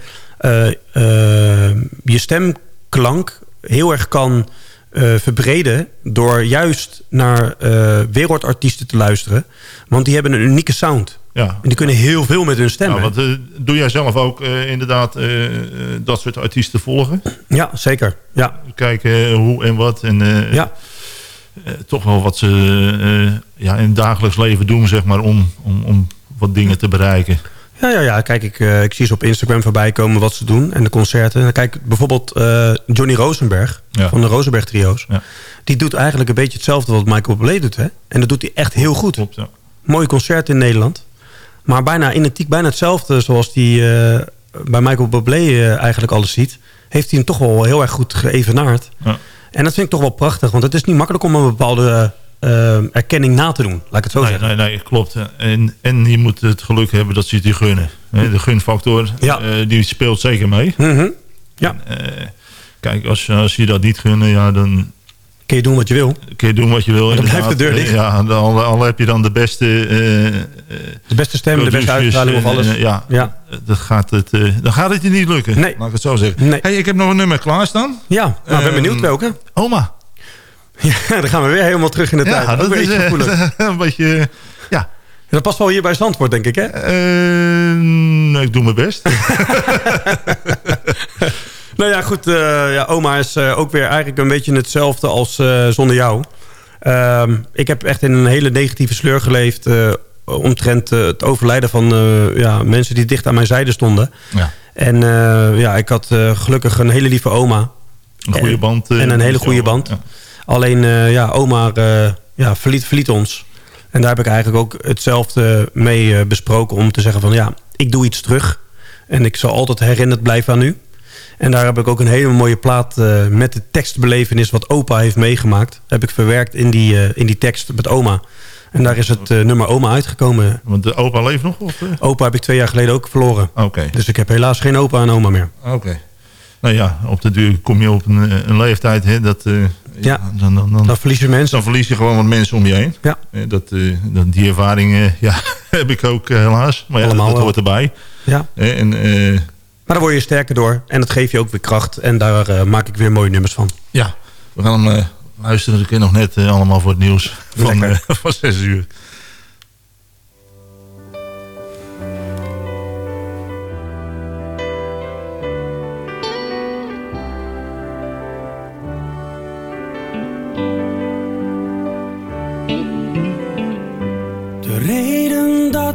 je stemklank heel erg kan eh, verbreden... door juist naar eh, wereldartiesten te luisteren. Want die hebben een unieke sound. Ja. En die kunnen heel veel met hun stem. Nou, hè? wat, eh, doe jij zelf ook inderdaad dat soort artiesten volgen? Ja, zeker. Ja. Kijken hoe en wat. En Ja. toch wel wat ze ja, in het dagelijks leven doen, zeg maar, om, om, om wat dingen te bereiken. Ja, ja, ja. Kijk, ik, eh, ik zie ze op Instagram voorbij komen wat ze doen. En de concerten. En dan kijk bijvoorbeeld eh, Johnny Rosenberg. Ja. Van de Rosenberg Trio's. Ja. Die doet eigenlijk een beetje hetzelfde wat Michael Bublé doet. Hè? En dat doet hij echt heel goed. Klopt, ja. Mooie concert in Nederland. Maar bijna identiek, bijna hetzelfde zoals die eh, bij Michael Bublé eigenlijk alles ziet. Heeft hij hem toch wel heel erg goed geëvenaard. Ja. En dat vind ik toch wel prachtig. Want het is niet makkelijk om een bepaalde eh, erkenning na te doen. Laat ik het zo Nee, zeggen. nee, nee, klopt. En, en je moet het geluk hebben dat ze het je gunnen. De gunfactor, Ja. eh, die speelt zeker mee. Mhm. Ja, Eh, kijk, als, als je dat niet gunnen, ja, dan kun je doen wat je wil. kun je doen wat je wil. Dan blijft de deur dicht. Ja, al, al heb je dan de beste... eh, De beste stem, de beste uitstraling of alles. ja, Ja. Dat gaat het, dan gaat het je niet lukken. Nee. Laat ik het zo zeggen. Nee. Hey, ik heb nog een nummer klaarstaan. Ja, nou, ik ben Ehm, benieuwd welke. Oma. Ja, dan gaan we weer helemaal terug in de tijd. Ja, dat is gevoelig. een beetje... Ja, Dat past wel hier bij Zandvoort, denk ik, hè? Eh, ik doe mijn best. Nou ja, goed. eh, ja, oma is ook weer eigenlijk een beetje hetzelfde als zonder jou. Ehm, ik heb echt in een hele negatieve sleur geleefd... omtrent het overlijden van ja, mensen die dicht aan mijn zijde stonden. Ja. En ja, ik had gelukkig een hele lieve oma. Een goede band. en een hele goede band. Ja. Alleen, eh, ja, oma eh, ja, verliet, verliet ons. En daar heb ik eigenlijk ook hetzelfde mee eh, besproken... om te zeggen van, ja, ik doe iets terug. En ik zal altijd herinnerd blijven aan u. En daar heb ik ook een hele mooie plaat met de tekstbelevenis... wat opa heeft meegemaakt. Heb ik verwerkt in die, in die tekst met oma. En daar is het nummer oma uitgekomen. Want de opa leeft nog? Of? Opa heb ik twee jaar geleden ook verloren. Oké. Dus ik heb helaas geen opa en oma meer. Oké. Nou ja, op de duur kom je op een, een leeftijd... Hè, dat, Ja, dan, dan, dan, je mensen. dan verlies je gewoon wat mensen om je heen. Ja. Dat, eh, dat, die ervaring eh, ja, heb ik ook eh, helaas. Maar ja, Allemaal dat hoort erbij. Ja. En Maar daar word je sterker door. En dat geeft je ook weer kracht. En daar maak ik weer mooie nummers van. ja, we gaan hem luisteren. Ik ken nog net allemaal voor het nieuws van, van 6 uur.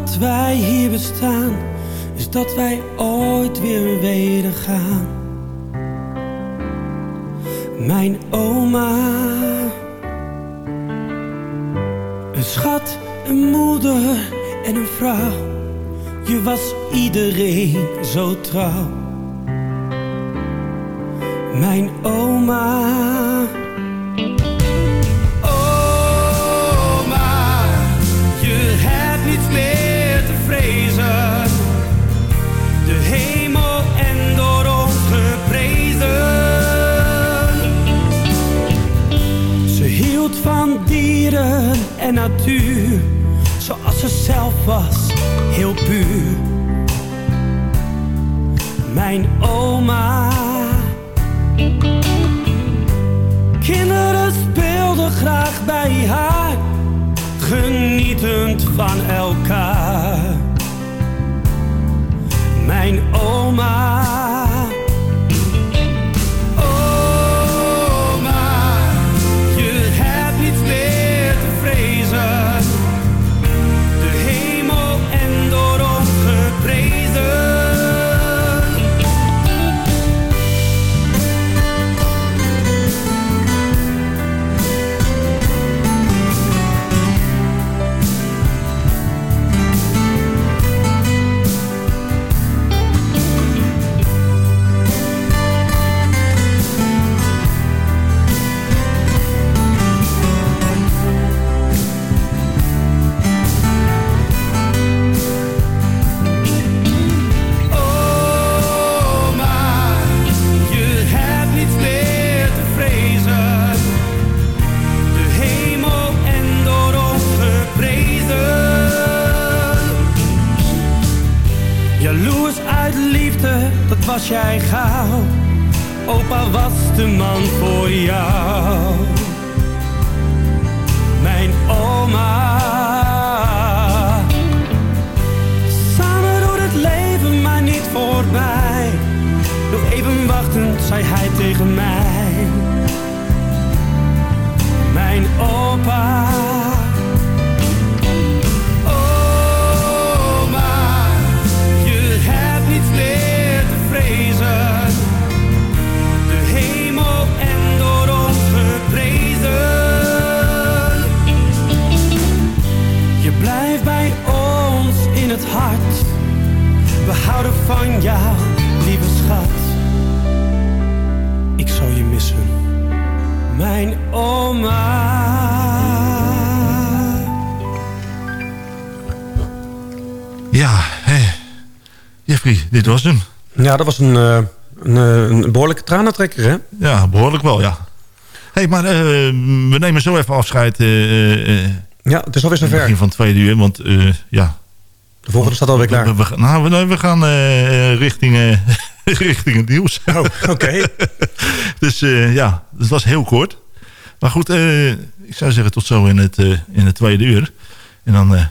Dat wij hier bestaan is dat wij ooit weer weder gaan. Mijn oma, een schat, een moeder en een vrouw. Je was iedereen zo trouw. Mijn. Oma, en natuur, zoals ze zelf was, heel puur. Mijn oma. Kinderen speelden graag bij haar, genietend van elkaar. Mijn oma. Was jij gauw. Opa was de man voor jou. Was hem. Ja, dat was een, eh, een, eh, een behoorlijke tranentrekker, hè? Ja, behoorlijk wel, ja. hey, maar eh, we nemen zo even afscheid. Ja, het is alweer zover. begin van tweede uur, want ja... De volgende staat alweer klaar. We, nou, we, we gaan richting, richting het nieuws. Oh, oké. dus ja, het was heel kort. Maar goed, ik zou zeggen tot zo in het, in het tweede uur. En dan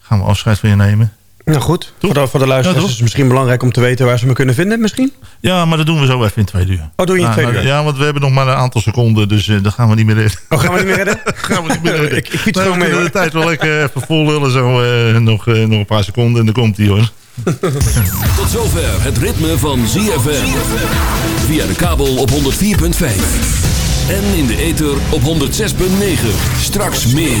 gaan we afscheid van je nemen. Nou goed, voor de, voor de luisteraars is het misschien belangrijk om te weten waar ze me kunnen vinden misschien. Ja, maar dat doen we zo even in tweede uur. Oh, doe je in Nou, tweede nou, uur? Ja, want we hebben nog maar een aantal seconden, dus eh dat gaan we niet meer redden. Oh, gaan we niet meer redden? gaan we niet meer redden. ik, ik fiets Nou, gewoon we mee de tijd wel lekker even vol lullen, zo eh, nog, eh, nog een paar seconden en dan komt hij hoor. Tot zover het ritme van ZFM. Via de kabel op 104.5. En in de ether op 106.9. Straks meer.